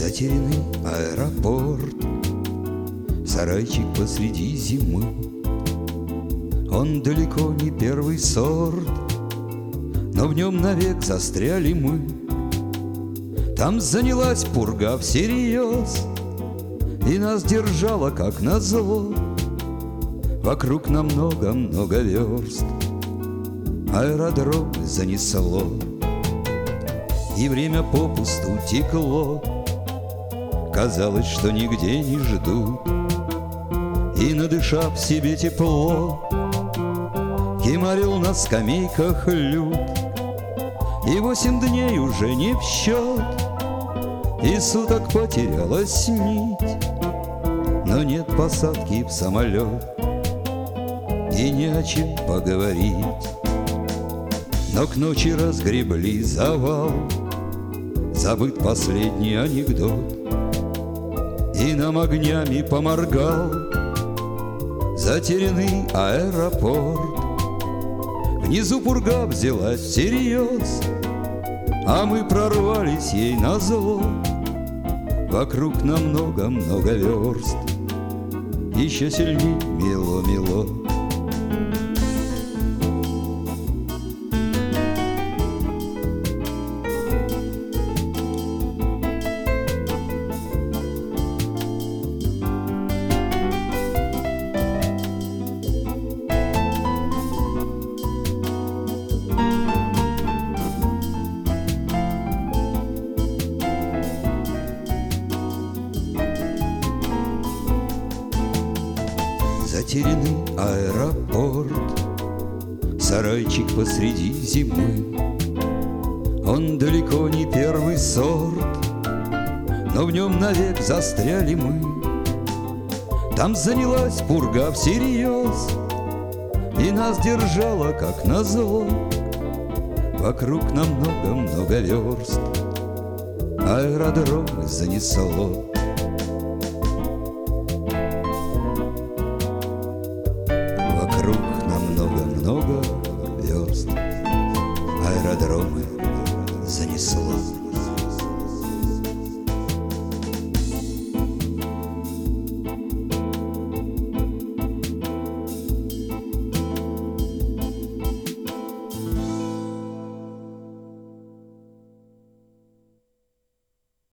Затерянный аэропорт. Сарайчик посреди зимы. Он далеко не первый сорт Но в нем навек застряли мы. Там занялась пурга всерьез И нас держала, как назло. Вокруг на много-много верст Аэродром занесло. И время попусту текло Казалось, что нигде не ждут И, надышав себе тепло Кемарил на скамейках люд И восемь дней уже не в счет И суток потерялась нить. Но нет посадки в самолет И не о чем поговорить. Но к ночи разгребли завал Забыт последний анекдот и нам огнями поморгал Затерянный аэропорт. Внизу пурга взялась всерьез А мы прорвались ей на зло Вокруг на много-много верст. Еще сильней мило-мило Затерянный аэропорт. Сарайчик посреди зимы. Он далеко не первый сорт Но в нем навек застряли мы. Там занялась пурга всерьез И нас держала, как назло. Вокруг на много-много верст Аэродром занесло Christmas.